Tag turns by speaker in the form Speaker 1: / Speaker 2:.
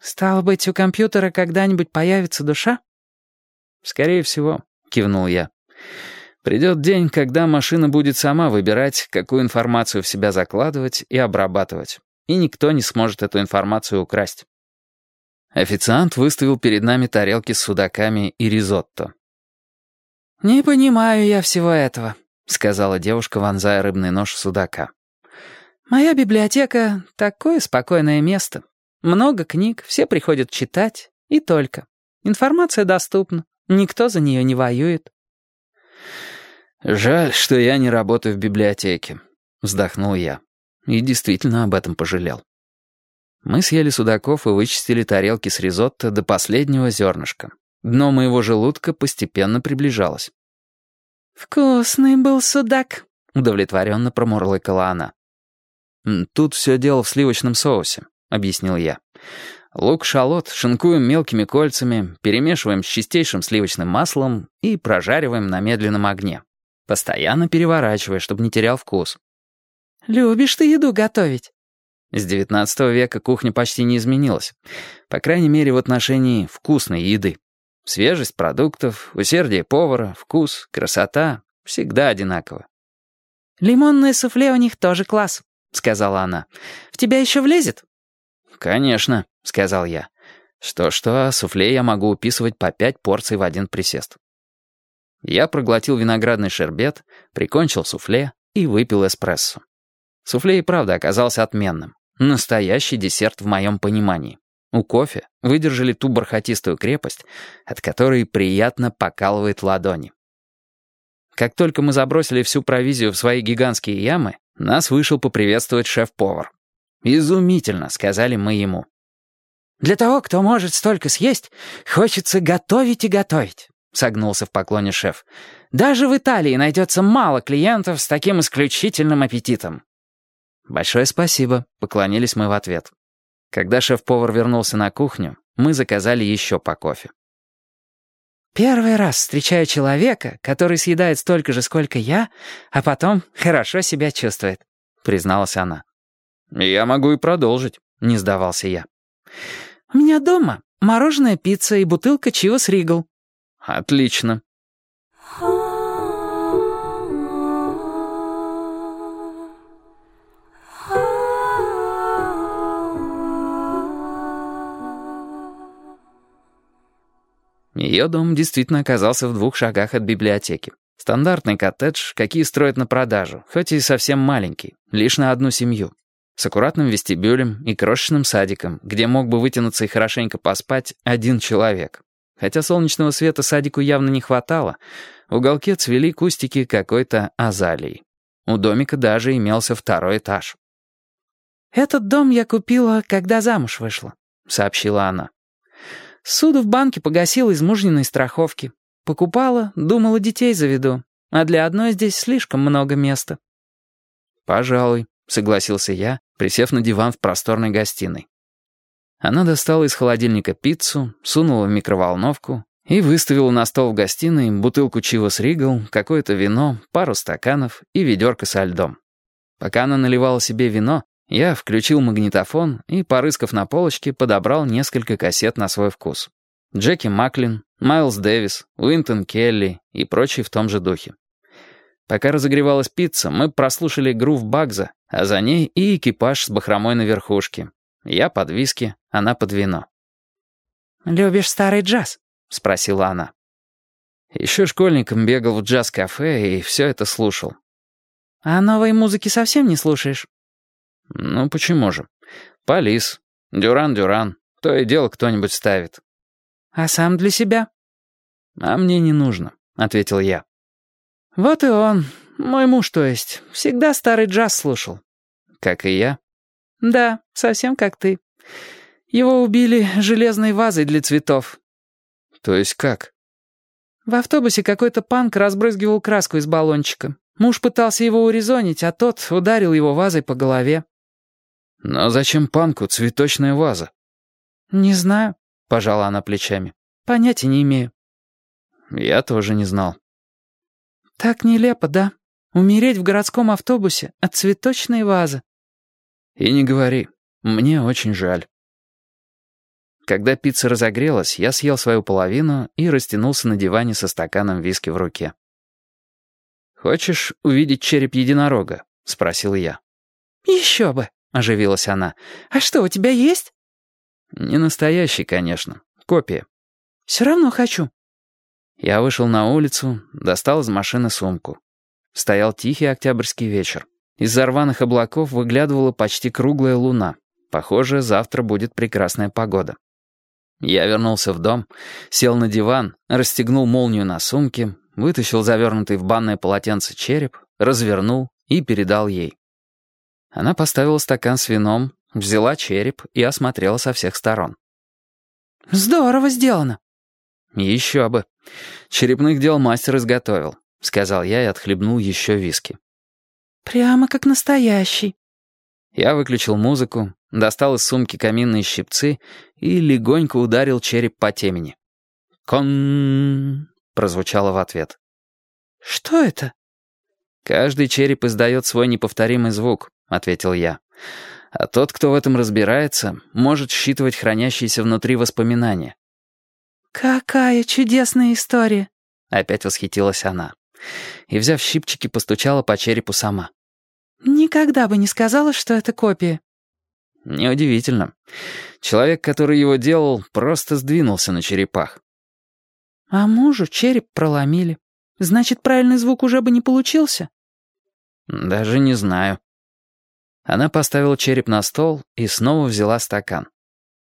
Speaker 1: «Стало быть, у компьютера когда-нибудь появится душа?»
Speaker 2: «Скорее всего», — кивнул я. «Придет день, когда машина будет сама выбирать, какую информацию в себя закладывать и обрабатывать, и никто не сможет эту информацию украсть». Официант выставил перед нами тарелки с судаками и ризотто.
Speaker 1: «Не понимаю я всего этого», — сказала девушка, вонзая рыбный нож в судака. «Моя библиотека — такое спокойное место. Много книг, все приходят читать, и только. Информация доступна, никто за нее не воюет.
Speaker 2: «Жаль, что я не работаю в библиотеке», — вздохнул я. И действительно об этом пожалел. Мы съели судаков и вычистили тарелки с ризотто до последнего зернышка. Дно моего желудка постепенно приближалось.
Speaker 1: «Вкусный был судак», — удовлетворенно промурлыкала она.
Speaker 2: «Тут все дело в сливочном соусе», — объяснил я. «Лук-шалот шинкуем мелкими кольцами, перемешиваем с чистейшим сливочным маслом и прожариваем на медленном огне, постоянно переворачивая, чтобы не терял вкус».
Speaker 1: «Любишь ты еду готовить?»
Speaker 2: С XIX века кухня почти не изменилась, по крайней мере в отношении вкусной еды. Свежесть продуктов, усердие повара, вкус, красота — всегда одинаково.
Speaker 1: «Лимонное суфле у них тоже класс», — сказала она. «В тебя еще влезет?»
Speaker 2: «Конечно», — сказал я. Что-что, суфле я могу уписывать по пять порций в один присест. Я проглотил виноградный шербет, прикончил суфле и выпил эспрессо. Суфле и правда оказался отменным. Настоящий десерт в моем понимании. У кофе выдержали ту бархатистую крепость, от которой приятно покалывает ладони. Как только мы забросили всю провизию в свои гигантские ямы, нас вышел поприветствовать шеф-повар. «Изумительно», — сказали мы ему.
Speaker 1: «Для того, кто может столько съесть, хочется готовить и готовить», — согнулся в поклоне шеф. «Даже в Италии найдется мало клиентов с таким исключительным аппетитом».
Speaker 2: «Большое спасибо», — поклонились мы в ответ. Когда шеф-повар вернулся на кухню, мы заказали еще по кофе.
Speaker 1: «Первый раз встречаю человека, который съедает столько же, сколько я, а потом хорошо себя чувствует», — призналась она.
Speaker 2: «Я могу и продолжить», — не сдавался я.
Speaker 1: «У меня дома мороженое, пицца и бутылка Чивас Ригл».
Speaker 2: «Отлично». Ее дом действительно оказался в двух шагах от библиотеки. Стандартный коттедж, какие строят на продажу, хоть и совсем маленький, лишь на одну семью с аккуратным вестибюлем и крошечным садиком, где мог бы вытянуться и хорошенько поспать один человек. Хотя солнечного света садику явно не хватало, в уголке цвели кустики какой-то азалии. У домика даже имелся второй этаж.
Speaker 1: «Этот дом я купила, когда замуж вышла», — сообщила она. «Суду в банке погасила из мужниной страховки. Покупала, думала, детей заведу. А для одной здесь слишком много места».
Speaker 2: «Пожалуй», — согласился я, присев на диван в просторной гостиной. Она достала из холодильника пиццу, сунула в микроволновку и выставила на стол в гостиной бутылку Чивас Ригл, какое-то вино, пару стаканов и ведерко со льдом. Пока она наливала себе вино, я включил магнитофон и, порыскав на полочке, подобрал несколько кассет на свой вкус. Джеки Маклин, Майлз Дэвис, Уинтон Келли и прочие в том же духе. Пока разогревалась пицца, мы прослушали грув Багза, а за ней и экипаж с бахромой на верхушке. Я под виски, она под вино.
Speaker 1: «Любишь старый джаз?» — спросила она.
Speaker 2: Еще школьником бегал в джаз-кафе и все это слушал.
Speaker 1: «А новой музыки совсем не слушаешь?»
Speaker 2: «Ну, почему же? Полис, Дюран-Дюран, то и дело кто-нибудь ставит».
Speaker 1: «А сам для себя?»
Speaker 2: «А мне не нужно», — ответил я.
Speaker 1: «Вот и он, мой муж, то есть, всегда старый джаз слушал».
Speaker 2: «Как и я?»
Speaker 1: «Да, совсем как ты. Его убили железной вазой для цветов».
Speaker 2: «То есть как?»
Speaker 1: В автобусе какой-то панк разбрызгивал краску из баллончика. Муж пытался его урезонить, а тот ударил его вазой по голове.
Speaker 2: «Но зачем панку цветочная ваза?»
Speaker 1: «Не знаю», —
Speaker 2: пожала она плечами.
Speaker 1: «Понятия не имею».
Speaker 2: «Я тоже не знал».
Speaker 1: «Так нелепо, да? Умереть в городском автобусе от цветочной вазы».
Speaker 2: «И не говори. Мне очень жаль». Когда пицца разогрелась, я съел свою половину и растянулся на диване со стаканом виски в руке. «Хочешь увидеть череп единорога?» — спросил я.
Speaker 1: «Еще бы», — оживилась она. «А что, у тебя есть?»
Speaker 2: «Не настоящий, конечно. Копия».
Speaker 1: «Все равно хочу».
Speaker 2: Я вышел на улицу, достал из машины сумку. Стоял тихий октябрьский вечер. Из-за рваных облаков выглядывала почти круглая луна. Похоже, завтра будет прекрасная погода. Я вернулся в дом, сел на диван, расстегнул молнию на сумке, вытащил завернутый в банное полотенце череп, развернул и передал ей. Она поставила стакан с вином, взяла череп и осмотрела со всех сторон.
Speaker 1: «Здорово сделано».
Speaker 2: «Еще бы. Черепных дел мастер изготовил», — сказал я и отхлебнул еще виски.
Speaker 1: «Прямо как настоящий».
Speaker 2: Я выключил музыку, достал из сумки каминные щипцы и легонько ударил череп по темени. «Кон!» — прозвучало в ответ.
Speaker 1: «Что это?»
Speaker 2: «Каждый череп издает свой неповторимый звук», — ответил я. «А тот, кто в этом разбирается, может считывать хранящиеся внутри воспоминания».
Speaker 1: «Какая чудесная история!»
Speaker 2: — опять восхитилась она. И, взяв щипчики, постучала по черепу сама.
Speaker 1: «Никогда бы не сказала, что это копия».
Speaker 2: Неудивительно. Человек, который его делал, просто сдвинулся на черепах.
Speaker 1: А мужу череп проломили. Значит, правильный звук уже бы не получился?
Speaker 2: Даже не знаю. Она поставила череп на стол и снова взяла стакан.